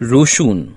Roseau